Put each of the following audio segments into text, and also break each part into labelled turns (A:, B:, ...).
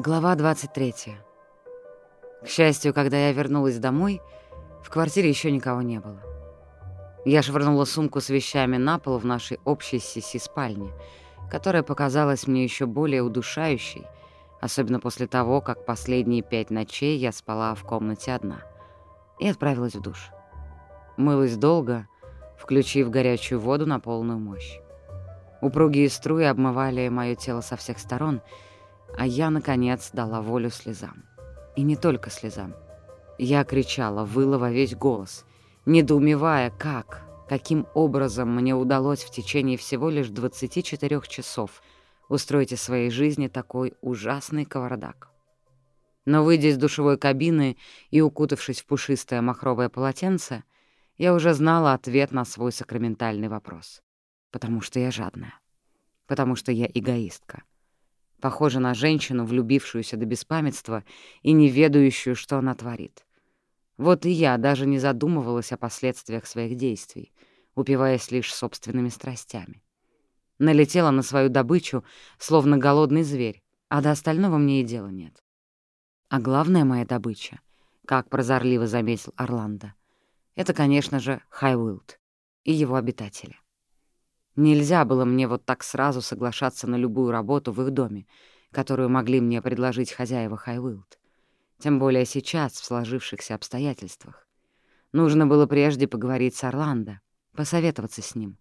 A: Глава 23. К счастью, когда я вернулась домой, в квартире еще никого не было. Я швырнула сумку с вещами на пол в нашей общей сиси-спальне, которая показалась мне еще более удушающей, особенно после того, как последние пять ночей я спала в комнате одна, и отправилась в душ. Мылась долго, включив горячую воду на полную мощь. Упругие струи обмывали мое тело со всех сторон — а я, наконец, дала волю слезам. И не только слезам. Я кричала, выла весь голос, недоумевая, как, каким образом мне удалось в течение всего лишь 24 часов устроить из своей жизни такой ужасный кавардак. Но, выйдя из душевой кабины и укутавшись в пушистое махровое полотенце, я уже знала ответ на свой сакраментальный вопрос. Потому что я жадная. Потому что я эгоистка. Похожа на женщину, влюбившуюся до беспамятства и не ведающую, что она творит. Вот и я даже не задумывалась о последствиях своих действий, упиваясь лишь собственными страстями. Налетела на свою добычу, словно голодный зверь, а до остального мне и дела нет. А главная моя добыча, как прозорливо заметил Орландо, это, конечно же, Хайуилд и его обитатели. Нельзя было мне вот так сразу соглашаться на любую работу в их доме, которую могли мне предложить хозяева Хайвилд. Тем более сейчас, в сложившихся обстоятельствах. Нужно было прежде поговорить с Орландо, посоветоваться с ним.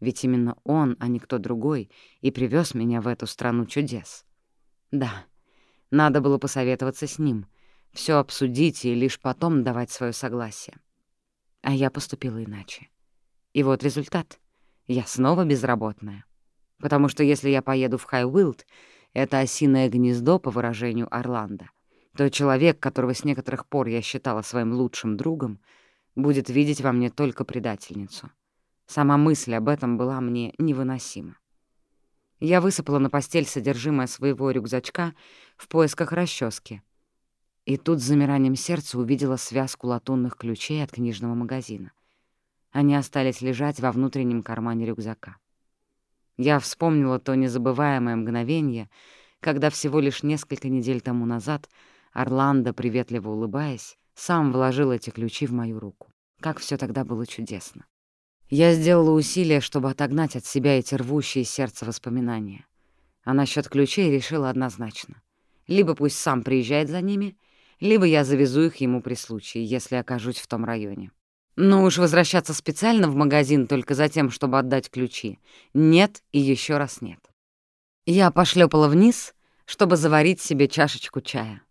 A: Ведь именно он, а не кто другой, и привез меня в эту страну чудес. Да, надо было посоветоваться с ним, все обсудить и лишь потом давать свое согласие. А я поступила иначе. И вот результат — я снова безработная. Потому что если я поеду в Хайуилд, это осиное гнездо, по выражению Орландо, то человек, которого с некоторых пор я считала своим лучшим другом, будет видеть во мне только предательницу. Сама мысль об этом была мне невыносима. Я высыпала на постель содержимое своего рюкзачка в поисках расчески. И тут с замиранием сердца увидела связку латунных ключей от книжного магазина. Они остались лежать во внутреннем кармане рюкзака. Я вспомнила то незабываемое мгновение, когда всего лишь несколько недель тому назад Орландо, приветливо улыбаясь, сам вложил эти ключи в мою руку. Как все тогда было чудесно. Я сделала усилие, чтобы отогнать от себя эти рвущие сердце воспоминания. А насчет ключей решила однозначно. Либо пусть сам приезжает за ними, либо я завезу их ему при случае, если окажусь в том районе. Но уж возвращаться специально в магазин только за тем, чтобы отдать ключи. Нет и еще раз нет. Я пошлепала вниз, чтобы заварить себе чашечку чая.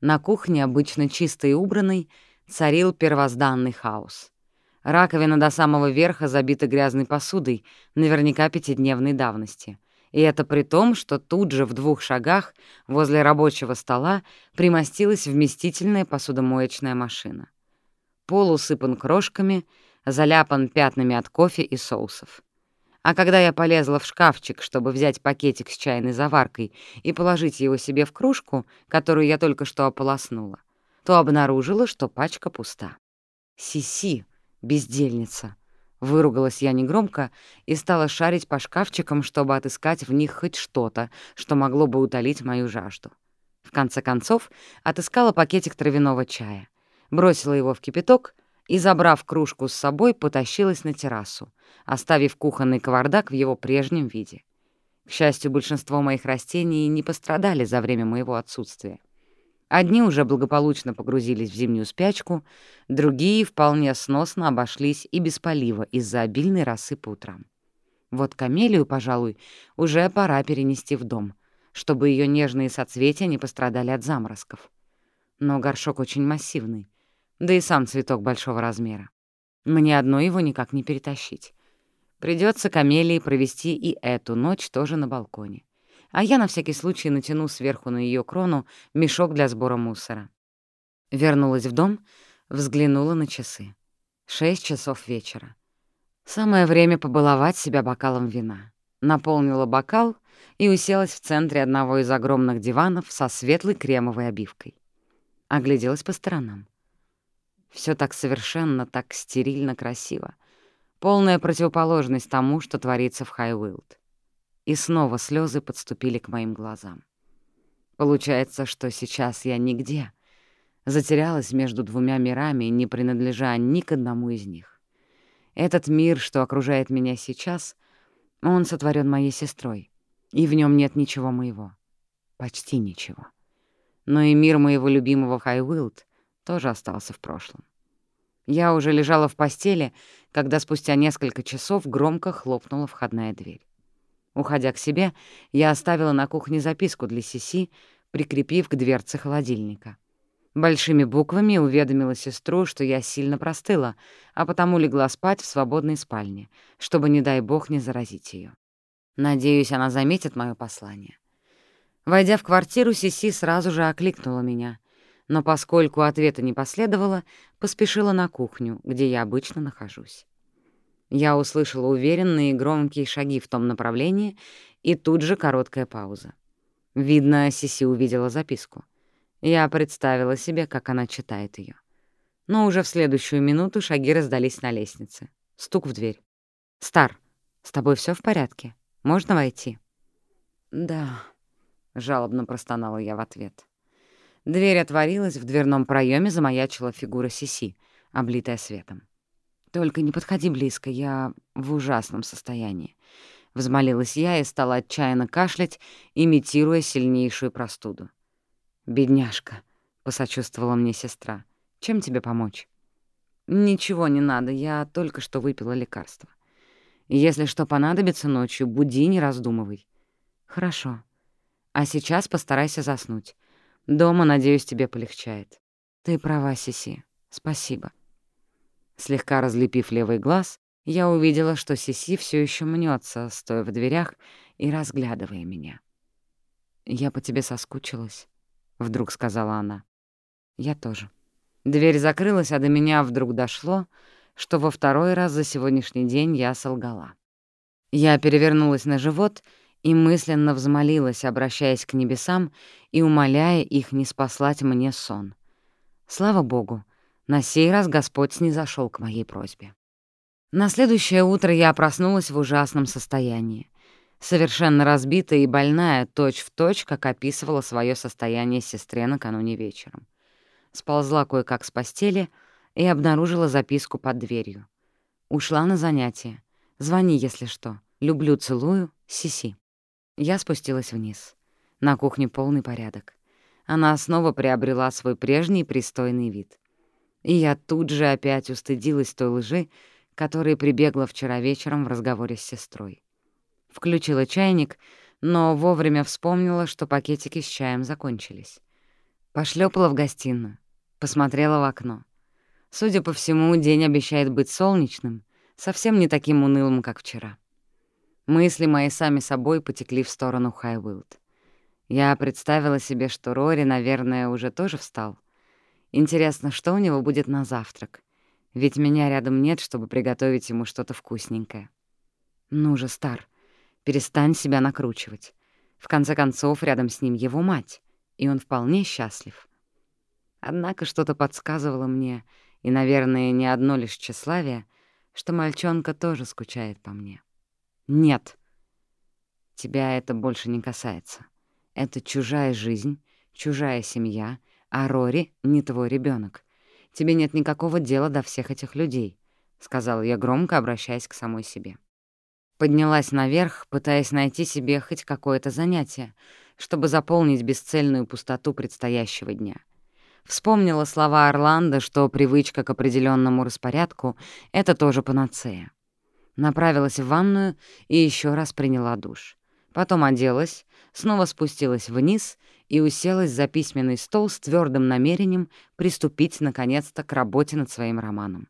A: На кухне, обычно чистой и убранной, царил первозданный хаос. Раковина до самого верха забита грязной посудой, наверняка пятидневной давности. И это при том, что тут же в двух шагах возле рабочего стола примостилась вместительная посудомоечная машина. Пол усыпан крошками, заляпан пятнами от кофе и соусов. А когда я полезла в шкафчик, чтобы взять пакетик с чайной заваркой и положить его себе в кружку, которую я только что ополоснула, то обнаружила, что пачка пуста. «Си-си, бездельница!» Выругалась я негромко и стала шарить по шкафчикам, чтобы отыскать в них хоть что-то, что могло бы утолить мою жажду. В конце концов, отыскала пакетик травяного чая — бросила его в кипяток и, забрав кружку с собой, потащилась на террасу, оставив кухонный кавардак в его прежнем виде. К счастью, большинство моих растений не пострадали за время моего отсутствия. Одни уже благополучно погрузились в зимнюю спячку, другие вполне сносно обошлись и без полива из-за обильной росы по утрам. Вот камелию, пожалуй, уже пора перенести в дом, чтобы ее нежные соцветия не пострадали от заморозков. Но горшок очень массивный, да и сам цветок большого размера. Мне одно его никак не перетащить. Придется камелии провести и эту ночь тоже на балконе. А я на всякий случай натяну сверху на ее крону мешок для сбора мусора. Вернулась в дом, взглянула на часы. Шесть часов вечера. Самое время побаловать себя бокалом вина. Наполнила бокал и уселась в центре одного из огромных диванов со светлой кремовой обивкой. Огляделась по сторонам. Все так совершенно, так стерильно красиво. Полная противоположность тому, что творится в Хайуилд. И снова слезы подступили к моим глазам. Получается, что сейчас я нигде. Затерялась между двумя мирами, не принадлежа ни к одному из них. Этот мир, что окружает меня сейчас, он сотворен моей сестрой, и в нем нет ничего моего. Почти ничего. Но и мир моего любимого Хайвилд тоже остался в прошлом. Я уже лежала в постели, когда спустя несколько часов громко хлопнула входная дверь. Уходя к себе, я оставила на кухне записку для Сиси, прикрепив к дверце холодильника. Большими буквами уведомила сестру, что я сильно простыла, а потому легла спать в свободной спальне, чтобы, не дай бог, не заразить ее. Надеюсь, она заметит мое послание. Войдя в квартиру, Сиси сразу же окликнула меня, но поскольку ответа не последовало, поспешила на кухню, где я обычно нахожусь. Я услышала уверенные громкие шаги в том направлении, и тут же короткая пауза. Видно, Сиси увидела записку. Я представила себе, как она читает ее. Но уже в следующую минуту шаги раздались на лестнице. Стук в дверь. «Стар, с тобой все в порядке? Можно войти?» «Да», — жалобно простонала я в ответ. Дверь отворилась, в дверном проеме замаячила фигура Сиси, облитая светом. «Только не подходи близко, я в ужасном состоянии», — взмолилась я и стала отчаянно кашлять, имитируя сильнейшую простуду. «Бедняжка», — посочувствовала мне сестра, — «чем тебе помочь?» «Ничего не надо, я только что выпила лекарство. Если что понадобится ночью, буди, не раздумывай». «Хорошо. А сейчас постарайся заснуть. Дома, надеюсь, тебе полегчает. Ты права, Сиси. Спасибо. Слегка разлепив левый глаз, я увидела, что Сиси все еще мнется, стоя в дверях и разглядывая меня. «Я по тебе соскучилась», — вдруг сказала она. «Я тоже». Дверь закрылась, а до меня вдруг дошло, что во второй раз за сегодняшний день я солгала. Я перевернулась на живот и мысленно взмолилась, обращаясь к небесам и умоляя их не спаслать мне сон. Слава богу, на сей раз Господь снизошёл к моей просьбе. На следующее утро я проснулась в ужасном состоянии, совершенно разбитая и больная, точь-в-точь, точь, как описывала свое состояние сестре накануне вечером. Сползла кое-как с постели и обнаружила записку под дверью. Ушла на занятие. Звони, если что. Люблю, целую. Сиси. Я спустилась вниз. На кухне полный порядок. Она снова приобрела свой прежний пристойный вид. И я тут же опять устыдилась той лжи, которой прибегла вчера вечером в разговоре с сестрой. Включила чайник, но вовремя вспомнила, что пакетики с чаем закончились. Пошлепала в гостиную, посмотрела в окно. Судя по всему, день обещает быть солнечным, совсем не таким унылым, как вчера. Мысли мои сами собой потекли в сторону Хайвилд. Я представила себе, что Рори, наверное, уже тоже встал. Интересно, что у него будет на завтрак? Ведь меня рядом нет, чтобы приготовить ему что-то вкусненькое. Ну же, Стар, перестань себя накручивать. В конце концов, рядом с ним его мать, и он вполне счастлив. Однако что-то подсказывало мне, и, наверное, не одно лишь тщеславие, что мальчонка тоже скучает по мне. Нет. Тебя это больше не касается. Это чужая жизнь, чужая семья, а Рори не твой ребенок. Тебе нет никакого дела до всех этих людей, — сказала я громко, обращаясь к самой себе. Поднялась наверх, пытаясь найти себе хоть какое-то занятие, чтобы заполнить бесцельную пустоту предстоящего дня. Вспомнила слова Орландо, что привычка к определенному распорядку — это тоже панацея. Направилась в ванную и еще раз приняла душ. Потом оделась, снова спустилась вниз и уселась за письменный стол с твердым намерением приступить, наконец-то, к работе над своим романом.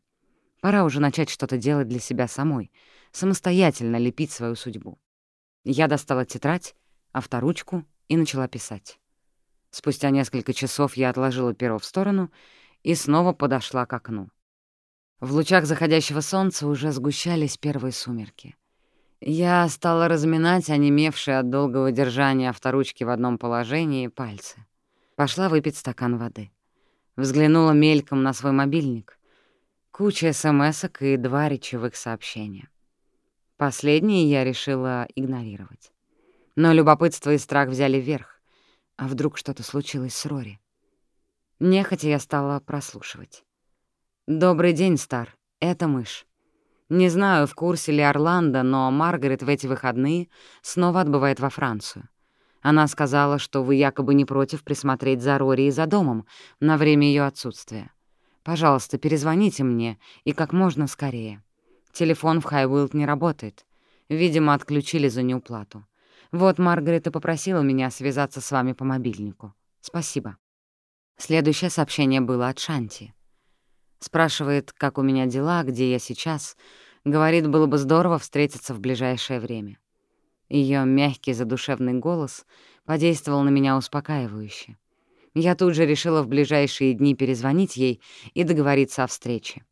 A: Пора уже начать что-то делать для себя самой, самостоятельно лепить свою судьбу. Я достала тетрадь, авторучку и начала писать. Спустя несколько часов я отложила перо в сторону и снова подошла к окну. В лучах заходящего солнца уже сгущались первые сумерки. Я стала разминать онемевшие от долгого держания авторучки в одном положении пальцы. Пошла выпить стакан воды. Взглянула мельком на свой мобильник. Куча смс и два речевых сообщения. Последние я решила игнорировать. Но любопытство и страх взяли вверх. А вдруг что-то случилось с Рори? Нехотя я стала прослушивать. «Добрый день, Стар. Это мышь. Не знаю, в курсе ли Орландо, но Маргарет в эти выходные снова отбывает во Францию. Она сказала, что вы якобы не против присмотреть за Рори и за домом на время ее отсутствия. Пожалуйста, перезвоните мне и как можно скорее. Телефон в Хайуилд не работает. Видимо, отключили за неуплату. Вот Маргарет и попросила меня связаться с вами по мобильнику. Спасибо. Следующее сообщение было от Шанти. Спрашивает, как у меня дела, где я сейчас. Говорит, было бы здорово встретиться в ближайшее время. Ее мягкий задушевный голос подействовал на меня успокаивающе. Я тут же решила в ближайшие дни перезвонить ей и договориться о встрече.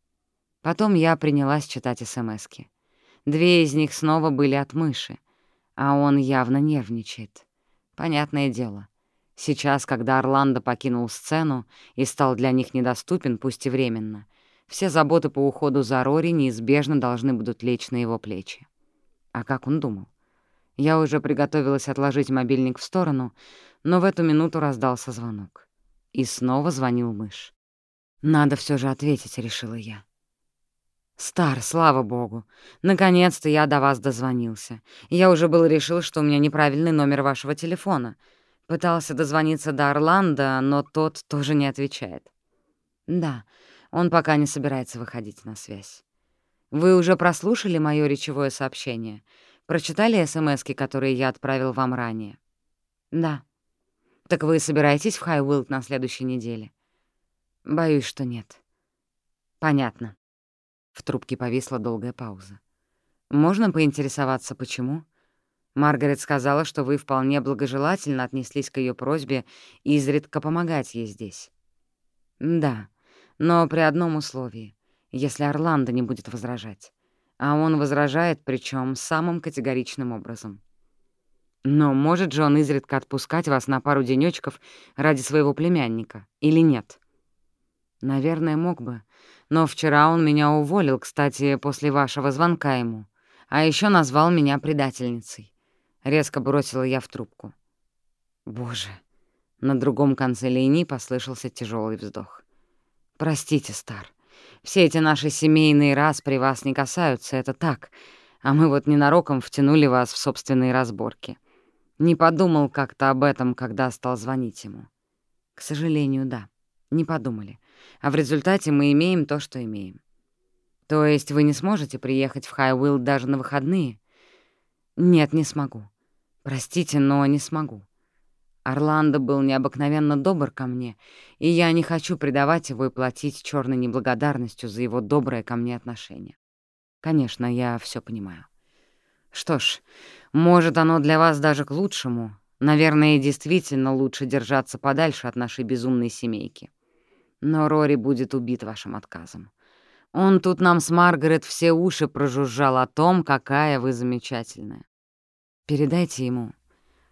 A: Потом я принялась читать СМСки. Две из них снова были от мыши, а он явно нервничает. Понятное дело. Сейчас, когда Орландо покинул сцену и стал для них недоступен, пусть и временно, все заботы по уходу за Рори неизбежно должны будут лечь на его плечи. А как он думал? Я уже приготовилась отложить мобильник в сторону, но в эту минуту раздался звонок. И снова звонил мышь. «Надо все же ответить», — решила я. «Стар, слава богу. Наконец-то я до вас дозвонился. Я уже был решил, что у меня неправильный номер вашего телефона. Пытался дозвониться до Орландо, но тот тоже не отвечает. Да, он пока не собирается выходить на связь. Вы уже прослушали моё речевое сообщение? Прочитали СМСки, которые я отправил вам ранее? Да. Так вы собираетесь в Хайуилд на следующей неделе? Боюсь, что нет. Понятно. В трубке повисла долгая пауза. Можно поинтересоваться, почему? Маргарет сказала, что вы вполне благожелательно отнеслись к ее просьбе изредка помогать ей здесь. Да, но при одном условии, если Орландо не будет возражать а он возражает, причем самым категоричным образом. Но может же он изредка отпускать вас на пару денёчков ради своего племянника, или нет? Наверное, мог бы. Но вчера он меня уволил, кстати, после вашего звонка ему. А еще назвал меня предательницей. Резко бросила я в трубку. Боже. На другом конце линии послышался тяжелый вздох. Простите, Стар. Все эти наши семейные распри вас не касаются, это так. А мы вот ненароком втянули вас в собственные разборки. Не подумал как-то об этом, когда стал звонить ему. К сожалению, да, не подумали. А в результате мы имеем то, что имеем. То есть вы не сможете приехать в Хайуилл даже на выходные? Нет, не смогу. Простите, но не смогу. Орландо был необыкновенно добр ко мне, и я не хочу предавать его и платить черной неблагодарностью за его доброе ко мне отношение. Конечно, я все понимаю. Что ж, может, оно для вас даже к лучшему. Наверное, действительно лучше держаться подальше от нашей безумной семейки. Но Рори будет убит вашим отказом. Он тут нам с Маргарет все уши прожужжал о том, какая вы замечательная. Передайте ему,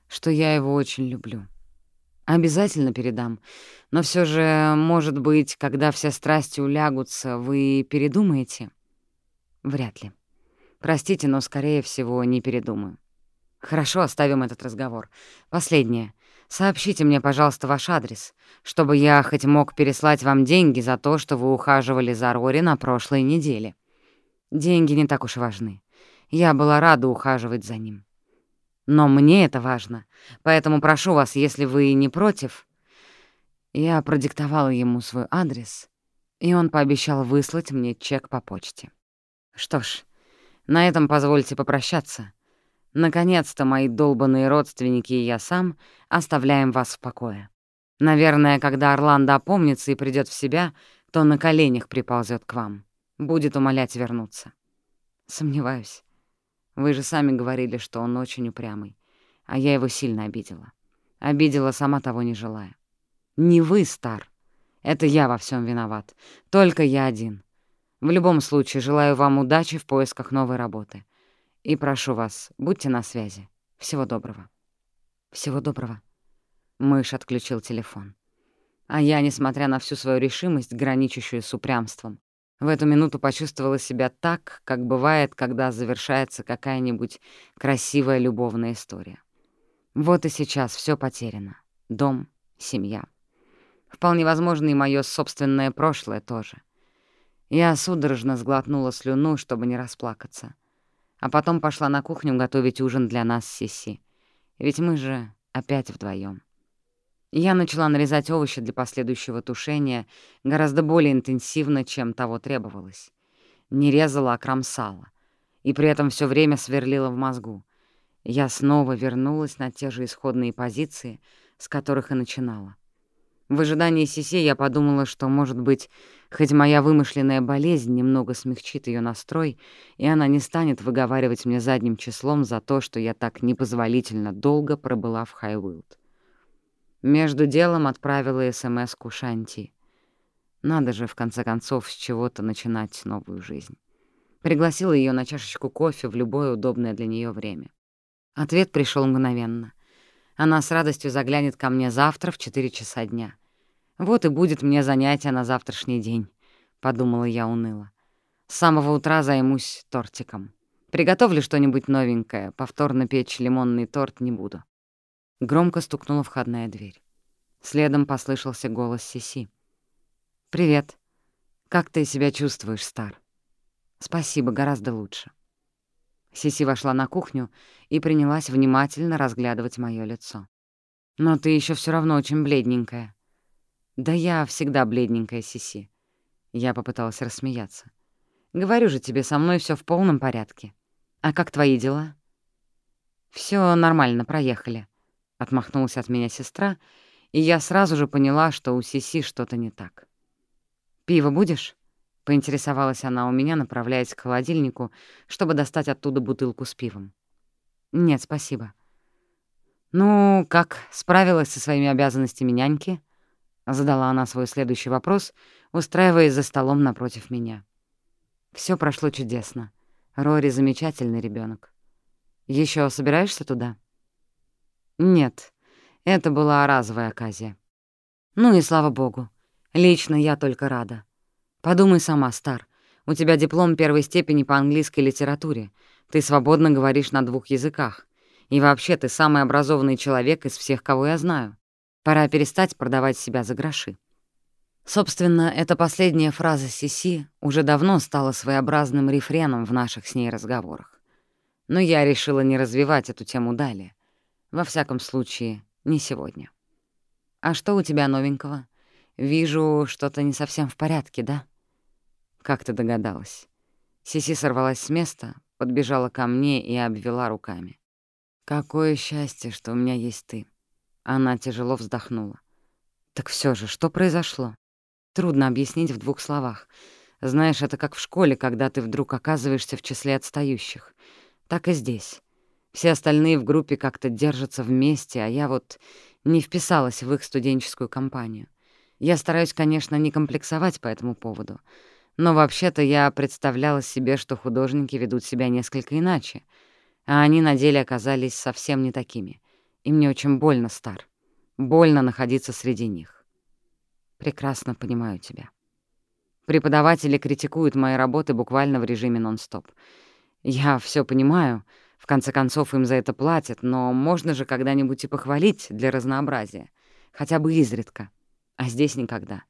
A: что я его очень люблю. Обязательно передам. Но все же, может быть, когда все страсти улягутся, вы передумаете? Вряд ли. Простите, но, скорее всего, не передумаю. Хорошо, оставим этот разговор. Последнее. Сообщите мне, пожалуйста, ваш адрес, чтобы я хоть мог переслать вам деньги за то, что вы ухаживали за Рори на прошлой неделе. Деньги не так уж важны. Я была рада ухаживать за ним. Но мне это важно, поэтому прошу вас, если вы не против...» Я продиктовала ему свой адрес, и он пообещал выслать мне чек по почте. Что ж, на этом позвольте попрощаться. Наконец-то мои долбанные родственники и я сам оставляем вас в покое. Наверное, когда Орландо опомнится и придёт в себя, то на коленях приползет к вам. Будет умолять вернуться. Сомневаюсь. Вы же сами говорили, что он очень упрямый, а я его сильно обидела. Обидела, сама того не желая. Не вы, Стар. Это я во всем виноват. Только я один. В любом случае, желаю вам удачи в поисках новой работы. И прошу вас, будьте на связи. Всего доброго. Всего доброго. Мышь отключил телефон. А я, несмотря на всю свою решимость, граничащую с упрямством, в эту минуту почувствовала себя так, как бывает, когда завершается какая-нибудь красивая любовная история. Вот и сейчас все потеряно. дом, семья. Вполне возможно, и моё собственное прошлое тоже. Я судорожно сглотнула слюну, чтобы не расплакаться. А потом пошла на кухню готовить ужин для нас с Сиси. Ведь мы же опять вдвоем. Я начала нарезать овощи для последующего тушения гораздо более интенсивно, чем того требовалось. Не резала, а кромсала. И при этом все время сверлила в мозгу. Я снова вернулась на те же исходные позиции, с которых и начинала. В ожидании Сиси я подумала, что, может быть, хоть моя вымышленная болезнь немного смягчит ее настрой, и она не станет выговаривать мне задним числом за то, что я так непозволительно долго пробыла в Хайуилд. Между делом отправила СМС-ку Шанти. Надо же, в конце концов, с чего-то начинать новую жизнь. Пригласила ее на чашечку кофе в любое удобное для нее время. Ответ пришел мгновенно. Она с радостью заглянет ко мне завтра в 4 часа дня. Вот и будет мне занятие на завтрашний день, — подумала я уныло. С самого утра займусь тортиком. Приготовлю что-нибудь новенькое, повторно печь лимонный торт не буду. Громко стукнула входная дверь. Следом послышался голос Сиси. «Привет. Как ты себя чувствуешь, Стар?» «Спасибо, гораздо лучше». Сиси вошла на кухню и принялась внимательно разглядывать моё лицо. «Но ты ещё всё равно очень бледненькая». «Да я всегда бледненькая, Сиси». Я попыталась рассмеяться. «Говорю же тебе, со мной всё в полном порядке. А как твои дела?» «Всё нормально, проехали», — отмахнулась от меня сестра, и я сразу же поняла, что у Сиси что-то не так. «Пиво будешь?» — поинтересовалась она у меня, направляясь к холодильнику, чтобы достать оттуда бутылку с пивом. «Нет, спасибо». «Ну, как, справилась со своими обязанностями няньки?» — задала она свой следующий вопрос, устраиваясь за столом напротив меня. Все прошло чудесно. Рори — замечательный ребенок. Еще собираешься туда?» Нет, это была разовая оказия. Ну и слава богу. Лично я только рада. Подумай сама, Стар. У тебя диплом первой степени по английской литературе. Ты свободно говоришь на двух языках. И вообще ты самый образованный человек из всех, кого я знаю. Пора перестать продавать себя за гроши. Собственно, эта последняя фраза Сиси уже давно стала своеобразным рефреном в наших с ней разговорах. Но я решила не развивать эту тему далее. Во всяком случае, не сегодня. «А что у тебя новенького? Вижу, что-то не совсем в порядке, да?» «Как ты догадалась?» Сиси сорвалась с места, подбежала ко мне и обвела руками. «Какое счастье, что у меня есть ты!» Она тяжело вздохнула. «Так все же, что произошло?» Трудно объяснить в двух словах. Знаешь, это как в школе, когда ты вдруг оказываешься в числе отстающих. Так и здесь. Все остальные в группе как-то держатся вместе, а я вот не вписалась в их студенческую компанию. Я стараюсь, конечно, не комплексовать по этому поводу, но вообще-то я представляла себе, что художники ведут себя несколько иначе, а они на деле оказались совсем не такими. И мне очень больно, Стар. Больно находиться среди них. Прекрасно понимаю тебя. Преподаватели критикуют мои работы буквально в режиме нон-стоп. Я все понимаю — в конце концов, им за это платят, но можно же когда-нибудь и похвалить для разнообразия. Хотя бы изредка. А здесь никогда.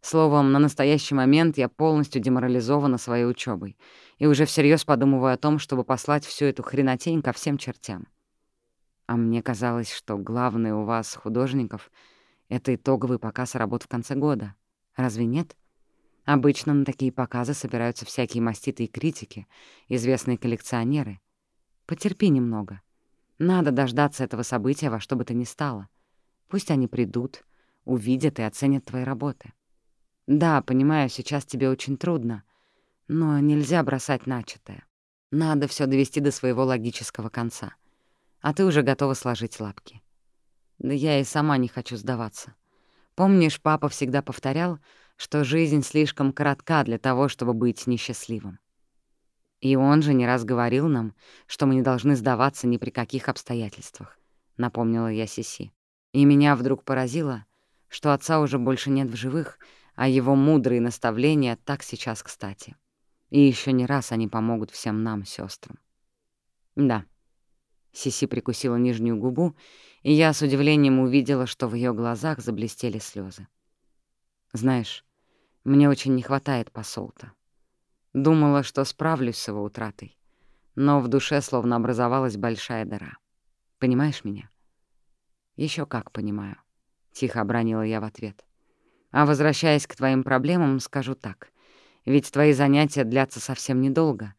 A: Словом, на настоящий момент я полностью деморализована своей учебой и уже всерьез подумываю о том, чтобы послать всю эту хренотень ко всем чертям. А мне казалось, что главное у вас, художников, — это итоговый показ работ в конце года. Разве нет? Обычно на такие показы собираются всякие маститые критики, известные коллекционеры. Потерпи немного. Надо дождаться этого события во что бы то ни стало. Пусть они придут, увидят и оценят твои работы. Да, понимаю, сейчас тебе очень трудно, но нельзя бросать начатое. Надо все довести до своего логического конца. А ты уже готова сложить лапки. Да я и сама не хочу сдаваться. Помнишь, папа всегда повторял, что жизнь слишком коротка для того, чтобы быть несчастливым. И он же не раз говорил нам, что мы не должны сдаваться ни при каких обстоятельствах, — напомнила я Сиси. И меня вдруг поразило, что отца уже больше нет в живых, а его мудрые наставления так сейчас кстати. И еще не раз они помогут всем нам, сестрам. Да. Сиси прикусила нижнюю губу, и я с удивлением увидела, что в ее глазах заблестели слезы. «Знаешь, мне очень не хватает посолта. Думала, что справлюсь с его утратой, но в душе словно образовалась большая дыра. Понимаешь меня?» Еще как понимаю», — тихо обронила я в ответ. «А возвращаясь к твоим проблемам, скажу так. Ведь твои занятия длятся совсем недолго.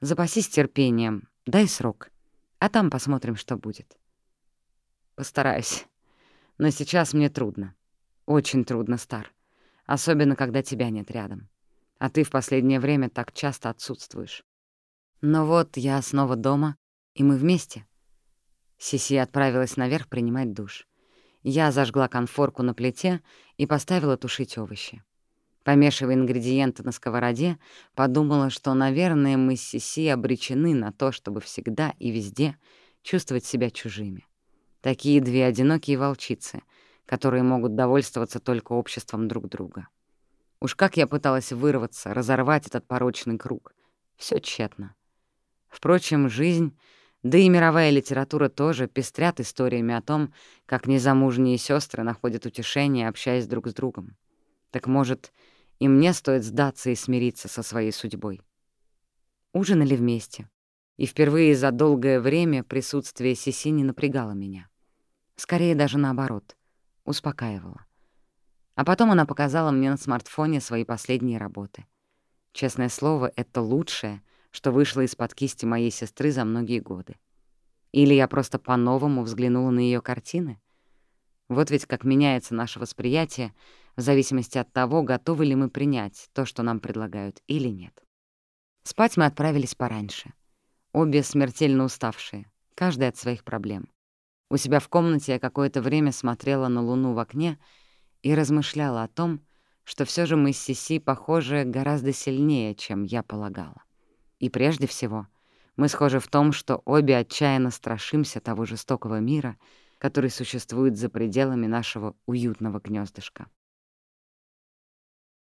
A: Запасись терпением, дай срок, а там посмотрим, что будет». «Постараюсь. Но сейчас мне трудно. Очень трудно, Стар. Особенно, когда тебя нет рядом. А ты в последнее время так часто отсутствуешь. Но вот я снова дома, и мы вместе. Сиси отправилась наверх принимать душ. Я зажгла конфорку на плите и поставила тушить овощи. Помешивая ингредиенты на сковороде, подумала, что, наверное, мы с Сиси обречены на то, чтобы всегда и везде чувствовать себя чужими. Такие две одинокие волчицы, которые могут довольствоваться только обществом друг друга. Уж как я пыталась вырваться, разорвать этот порочный круг. Все тщетно. Впрочем, жизнь да и мировая литература тоже пестрят историями о том, как незамужние сестры находят утешение, общаясь друг с другом. Так может, и мне стоит сдаться и смириться со своей судьбой. Ужинали вместе, и впервые за долгое время присутствие Сиси не напрягало меня. Скорее даже наоборот, успокаивало. А потом она показала мне на смартфоне свои последние работы. Честное слово, это лучшее, что вышло из-под кисти моей сестры за многие годы. Или я просто по-новому взглянула на ее картины? Вот ведь как меняется наше восприятие в зависимости от того, готовы ли мы принять то, что нам предлагают, или нет. Спать мы отправились пораньше. Обе смертельно уставшие, каждая от своих проблем. У себя в комнате я какое-то время смотрела на луну в окне и размышляла о том, что все же мы с Сиси похожи гораздо сильнее, чем я полагала. И прежде всего, мы схожи в том, что обе отчаянно страшимся того жестокого мира, который существует за пределами нашего уютного гнездышка.